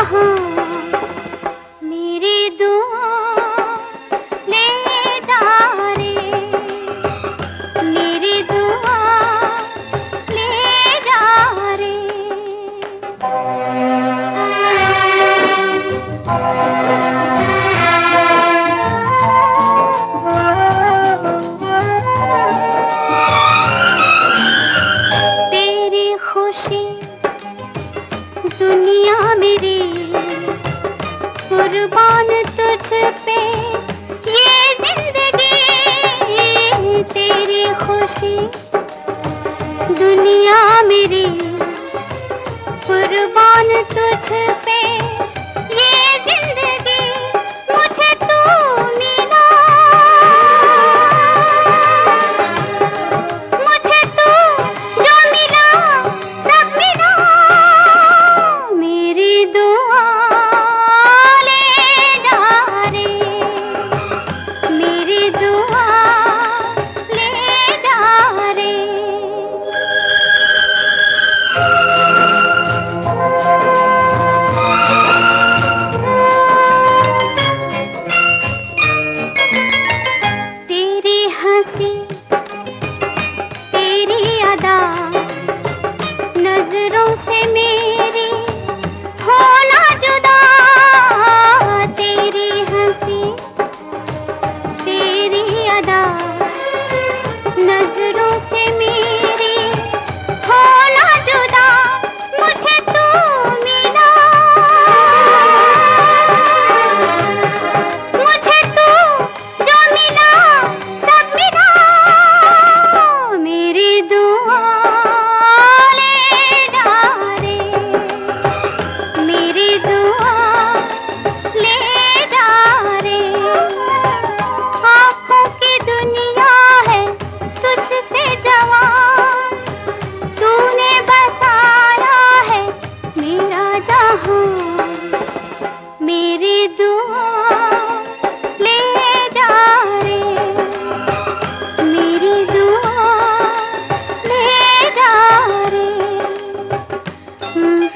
Yahoo! दुनिया मेरी। कुर्बान तुझ पे। ये ज़िंदगी तेरी खुशी। दुनिया मेरी कुर्बान तुझ पे। मेरी दुआ ले जा रे। मेरी दुआ ले जा रे। हम्म,